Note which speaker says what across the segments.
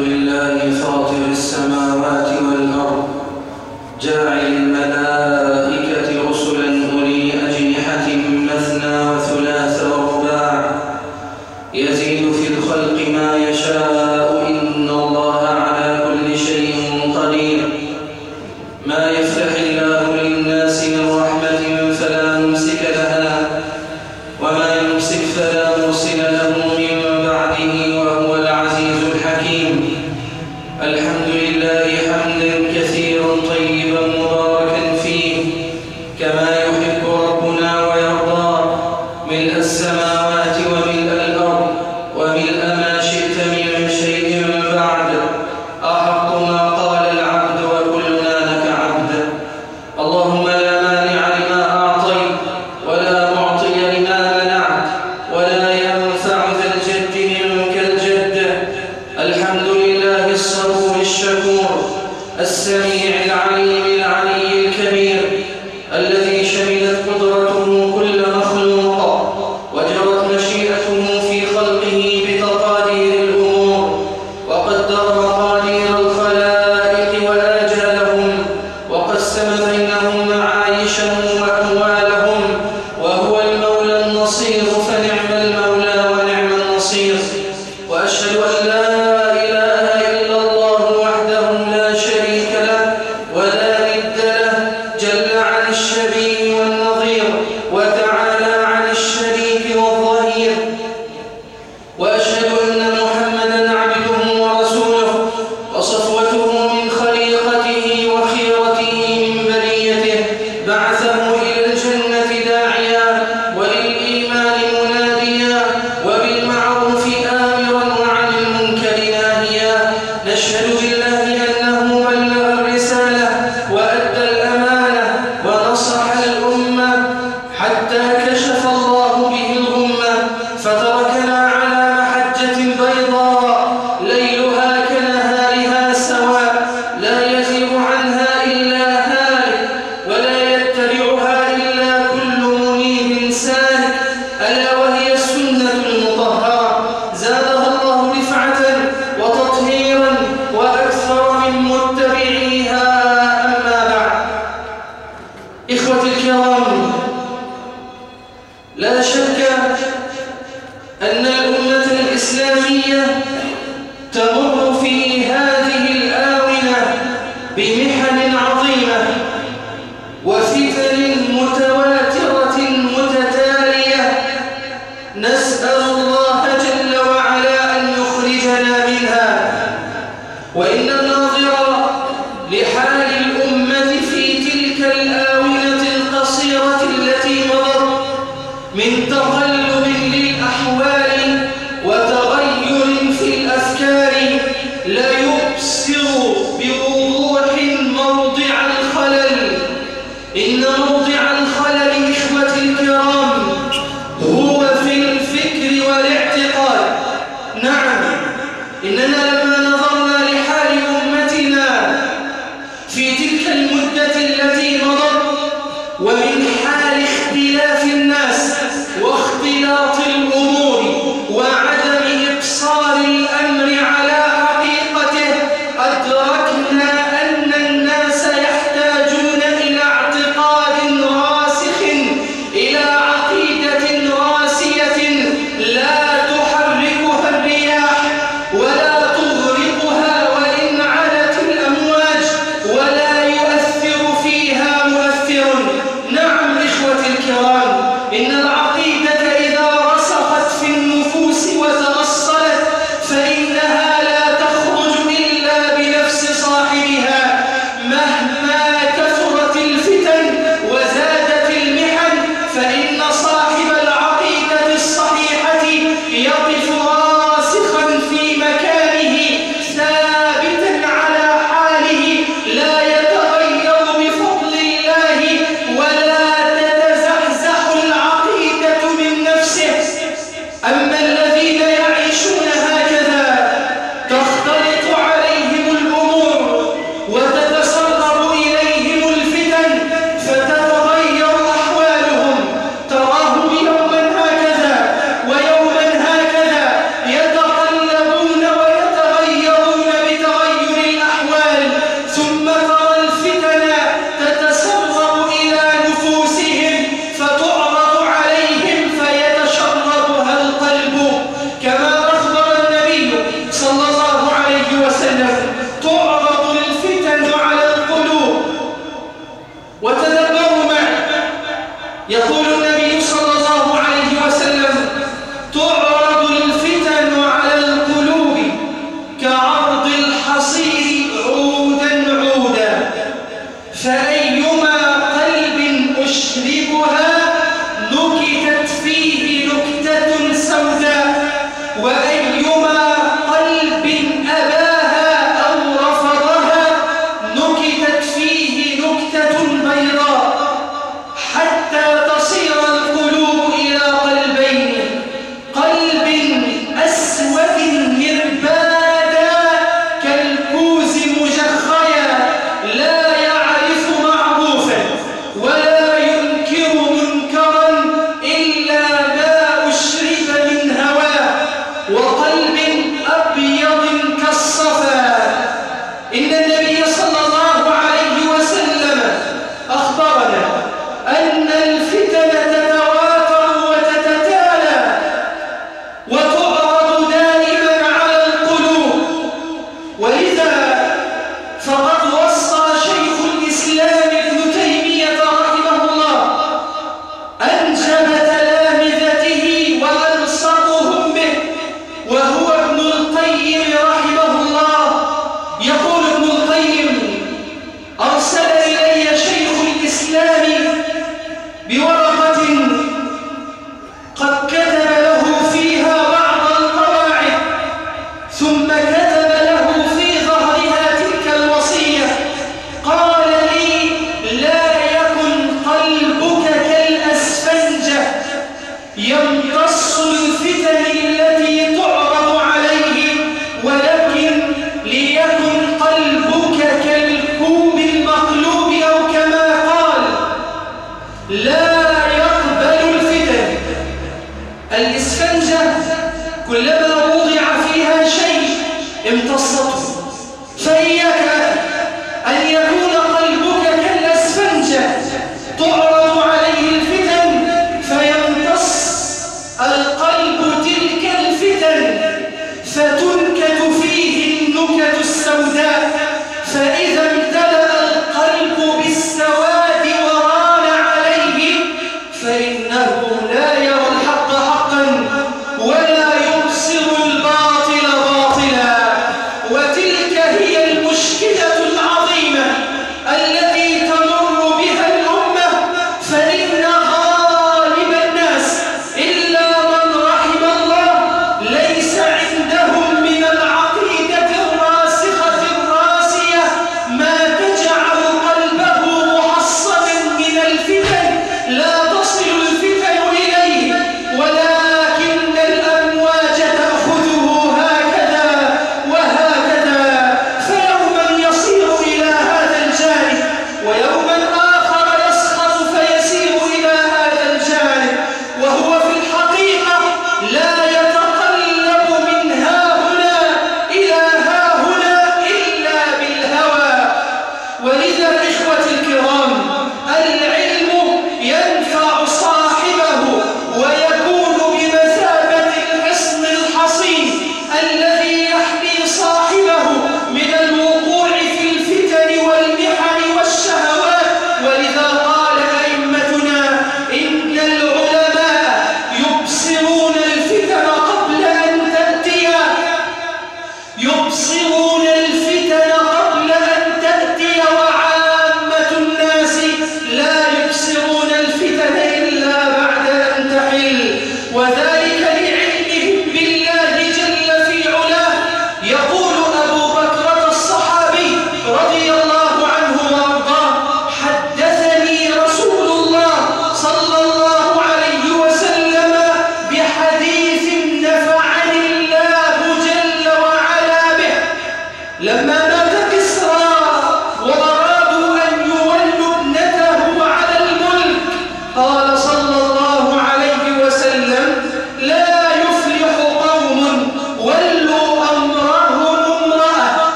Speaker 1: لله فاطر السماوات والأرض جاعل الملائكة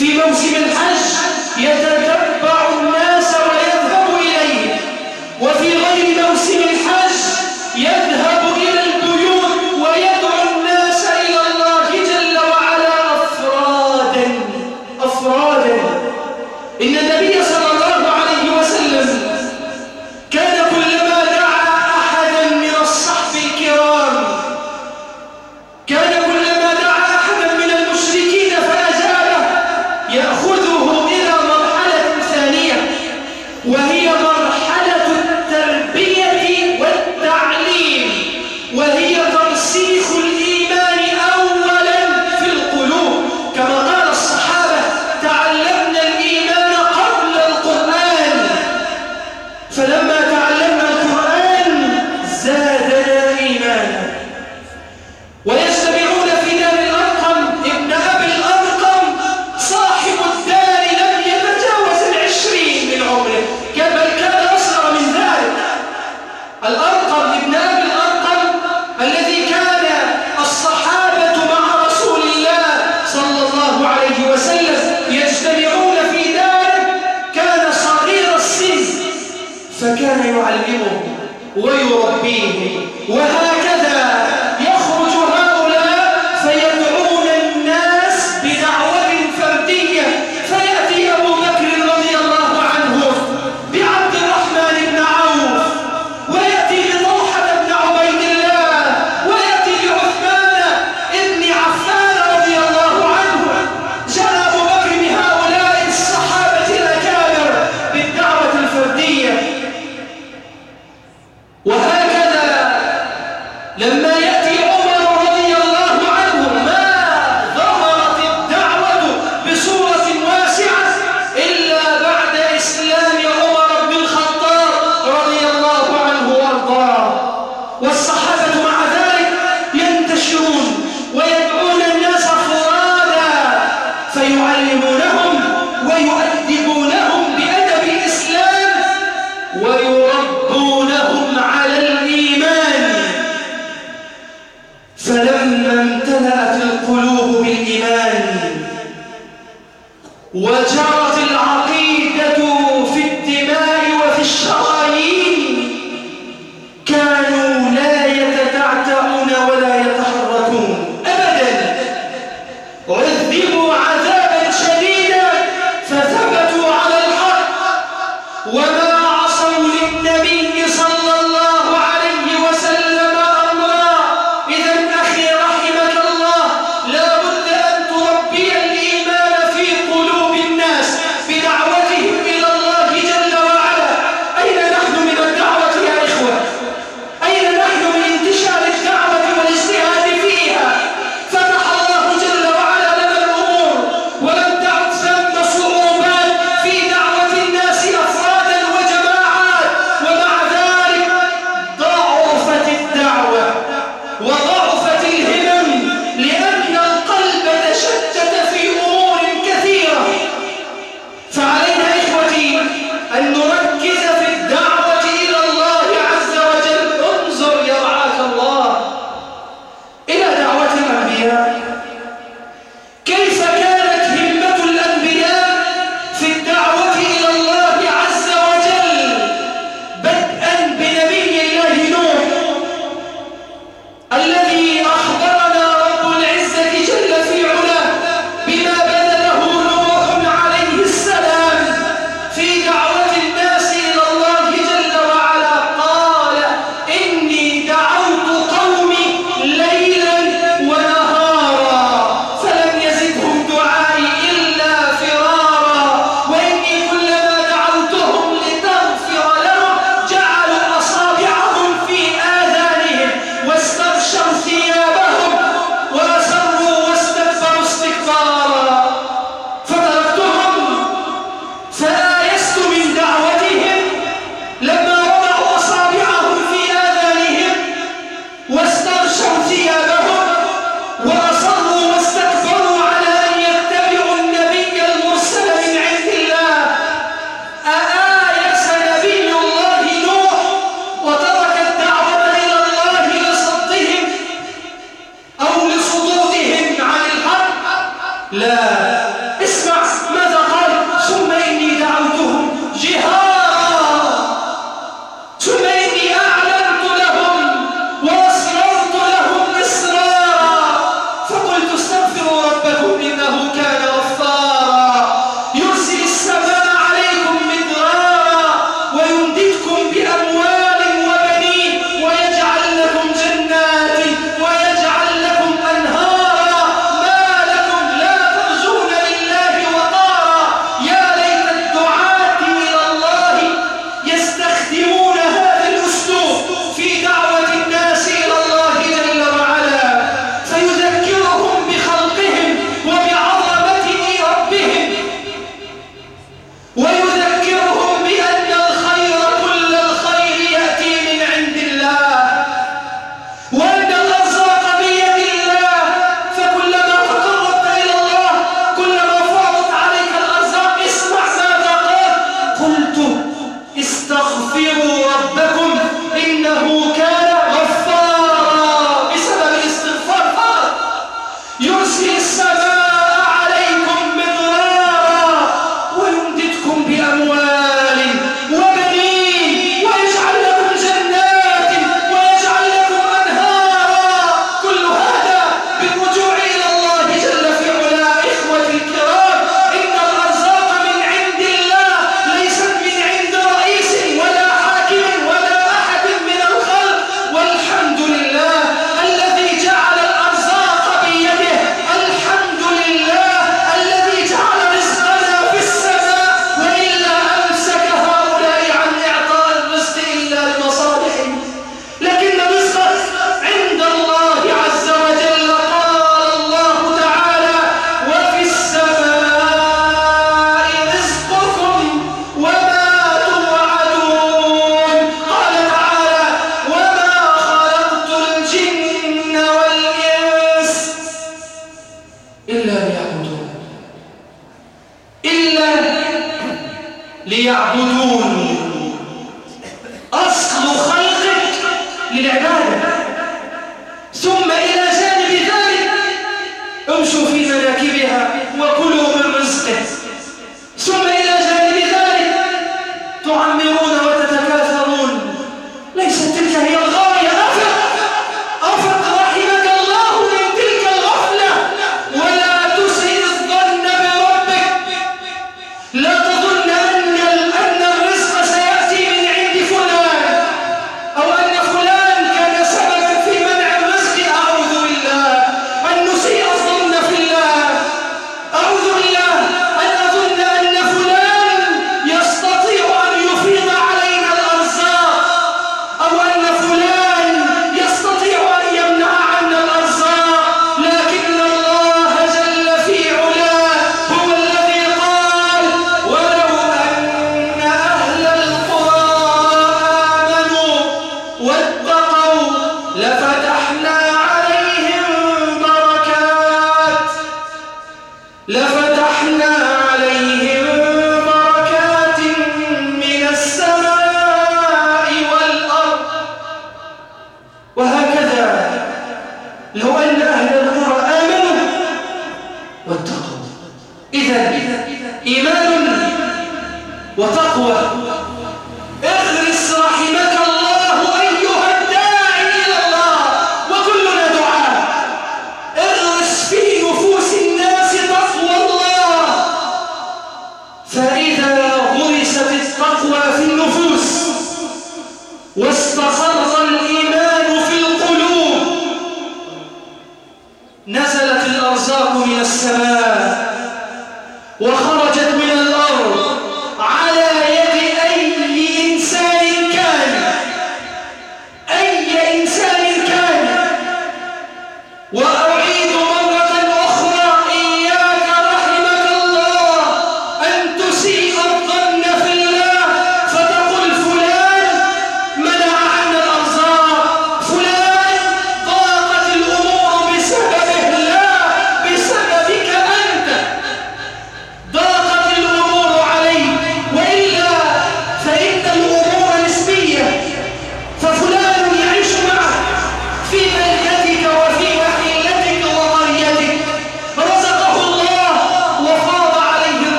Speaker 1: في موسم الحج يتتبع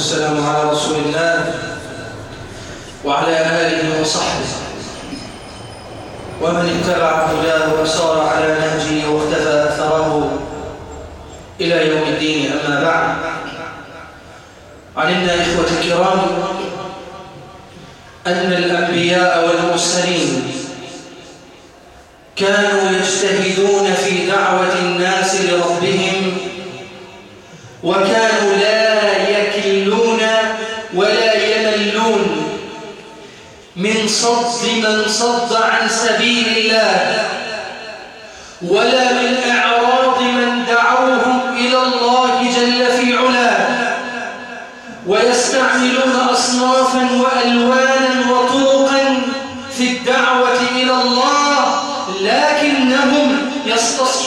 Speaker 1: والسلام على رسول الله وعلى آله وصحبه. ومن اتبع هداه وسار على نهجه واختفى أثره إلى يوم الدين أما بعد. علمنا إخوة الكرام أن الأنبياء والمرسلين كانوا يجتهدون في دعوة الناس لربهم وكانوا صد من صد عن سبيل الله. ولا من أعراض من دعوهم إلى الله جل في علاه. ويستعملون أصنافا وألوانا وطرقا في الدعوة إلى الله لكنهم يستصدقون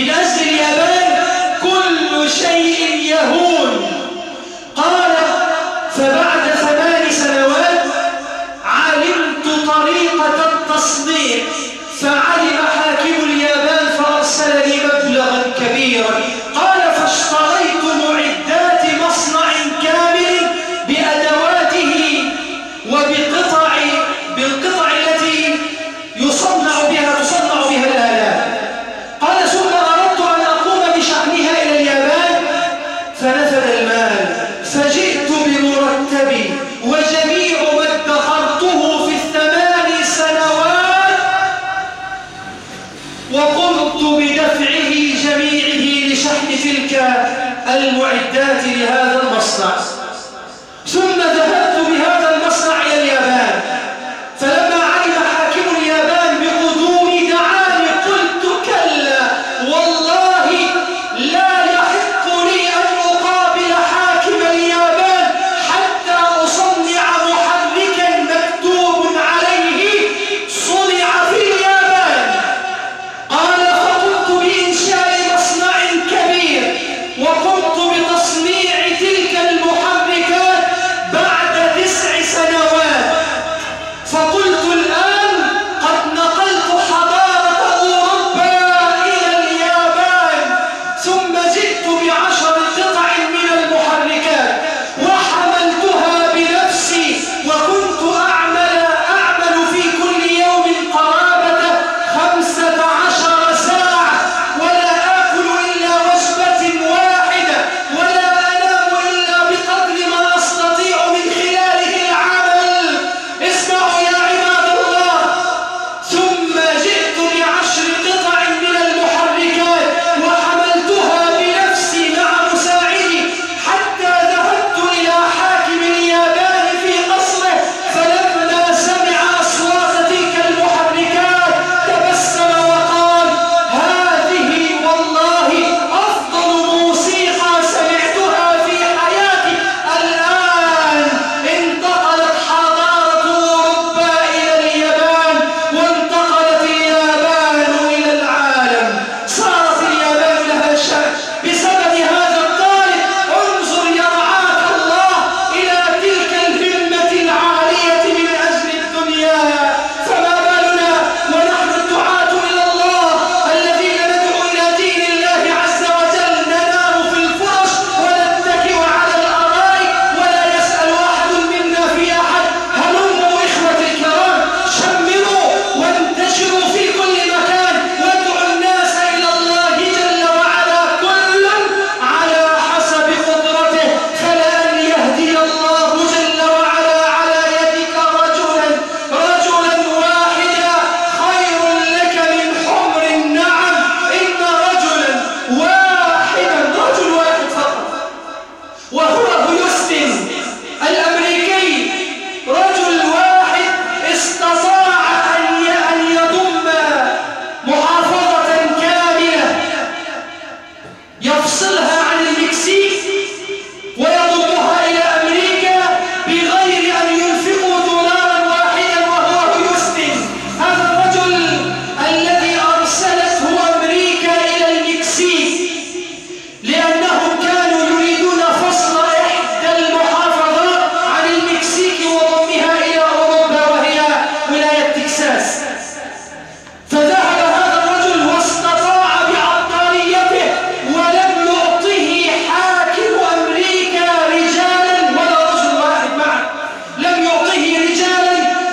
Speaker 1: من أجل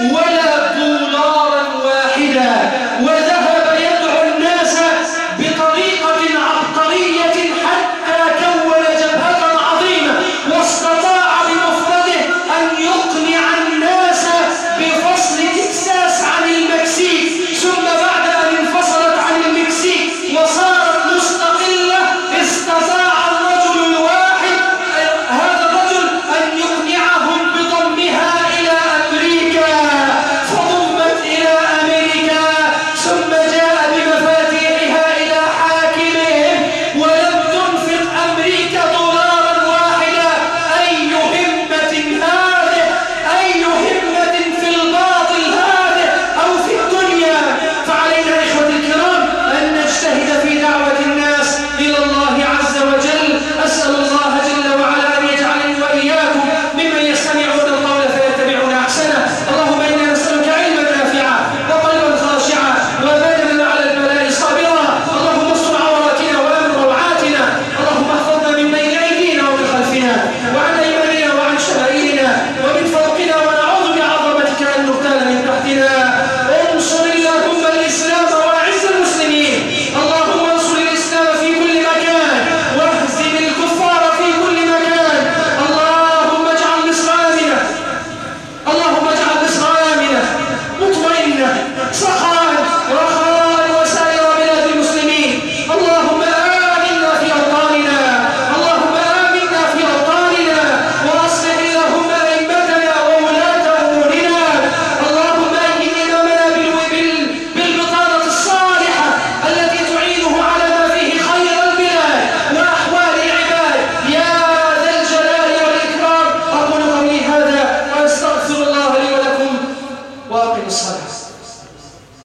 Speaker 1: ولا